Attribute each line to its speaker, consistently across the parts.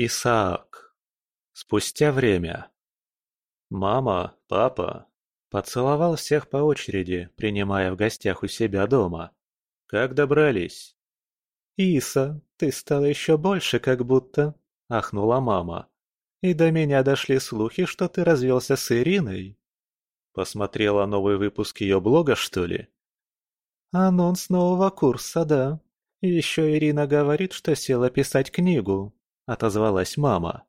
Speaker 1: Исаак. Спустя время. Мама, папа. Поцеловал всех по очереди, принимая в гостях у себя дома. Как добрались? «Иса, ты стала еще больше как будто», — ахнула мама. «И до меня дошли слухи, что ты развелся с Ириной». Посмотрела новый выпуск ее блога, что ли? «Анонс нового курса, да. Еще Ирина говорит, что села писать книгу», — отозвалась мама.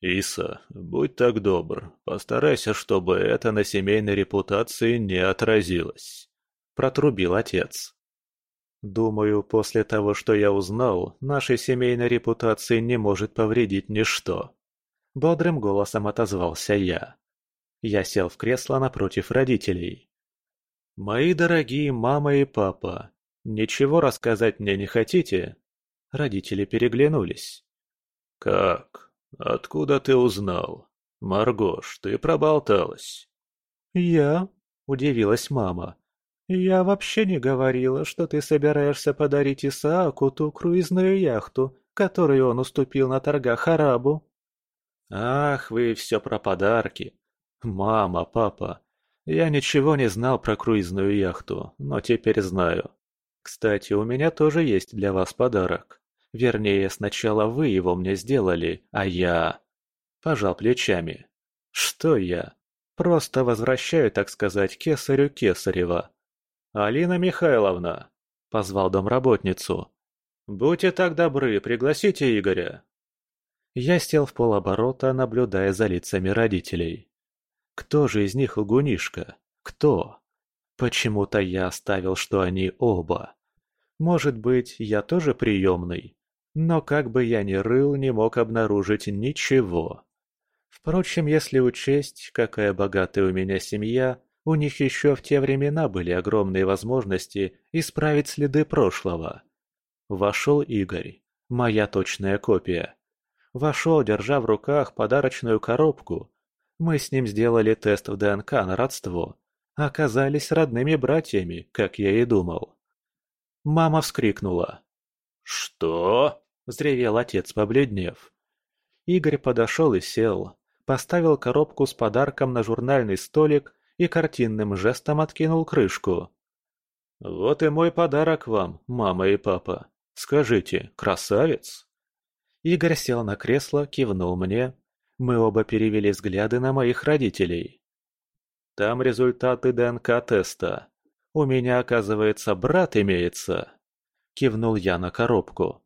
Speaker 2: «Иса, будь так добр, постарайся, чтобы это на семейной репутации не отразилось», — протрубил отец.
Speaker 1: «Думаю, после того, что я узнал, нашей семейной репутации не может повредить ничто», — бодрым голосом отозвался я. Я сел в кресло напротив родителей. «Мои дорогие мама и папа, ничего рассказать мне не хотите?» Родители переглянулись.
Speaker 2: «Как? Откуда ты узнал? Маргош, ты проболталась?»
Speaker 1: «Я?» – удивилась мама. «Я вообще не говорила, что ты собираешься подарить Исааку ту круизную яхту, которую он уступил на торгах арабу». «Ах, вы все про подарки. Мама, папа, я ничего не знал про круизную яхту, но теперь знаю. Кстати, у меня тоже есть для вас подарок. Вернее, сначала вы его мне сделали, а я...» Пожал плечами. «Что я? Просто возвращаю, так сказать, кесарю Кесарева. «Алина Михайловна!» – позвал домработницу. «Будьте так добры, пригласите Игоря!» Я сел в полоборота, наблюдая за лицами родителей. Кто же из них лгунишка? Кто? Почему-то я оставил, что они оба. Может быть, я тоже приемный? Но как бы я ни рыл, не мог обнаружить ничего. Впрочем, если учесть, какая богатая у меня семья, у них еще в те времена были огромные возможности исправить следы прошлого. Вошел Игорь, моя точная копия. Вошел, держа в руках подарочную коробку. Мы с ним сделали тест в ДНК на родство. Оказались родными братьями, как я и думал. Мама вскрикнула.
Speaker 2: «Что?» – взревел отец, побледнев.
Speaker 1: Игорь подошел и сел, поставил коробку с подарком на журнальный столик и картинным жестом откинул крышку. «Вот и мой подарок вам, мама и папа. Скажите, красавец?» Игорь сел на кресло, кивнул мне. Мы оба перевели взгляды на моих родителей. «Там результаты ДНК-теста. У меня, оказывается, брат имеется», — кивнул я на коробку.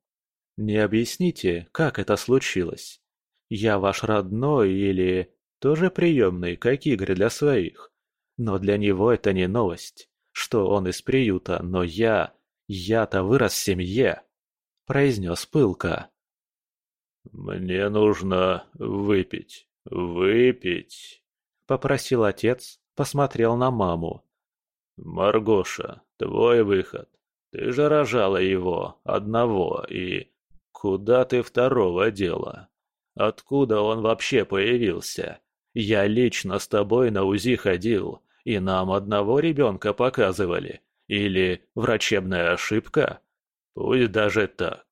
Speaker 1: «Не объясните, как это случилось? Я ваш родной или тоже приемный, как Игорь для своих?» Но для него это не новость, что он из приюта, но я... Я-то вырос в семье, произнес пылко.
Speaker 2: «Мне нужно выпить, выпить», — попросил отец, посмотрел на маму. «Маргоша, твой выход. Ты же рожала его, одного, и... Куда ты второго дела? Откуда он вообще появился? Я лично с тобой на УЗИ ходил, и нам одного ребенка показывали. Или врачебная ошибка? Пусть даже так.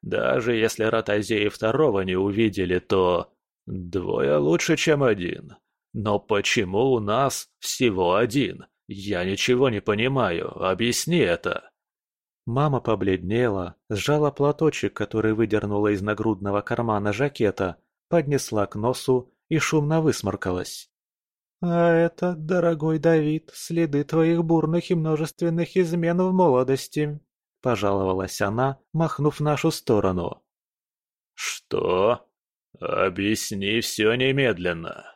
Speaker 2: Даже если Ротозеи второго не увидели, то... Двое лучше, чем один. Но почему у нас всего один? Я ничего не понимаю, объясни это.
Speaker 1: Мама побледнела, сжала платочек, который выдернула из нагрудного кармана жакета, поднесла к носу и шумно высморкалась. «А это, дорогой Давид, следы твоих бурных и множественных измен в молодости», — пожаловалась она, махнув в нашу сторону.
Speaker 2: «Что? Объясни все немедленно»,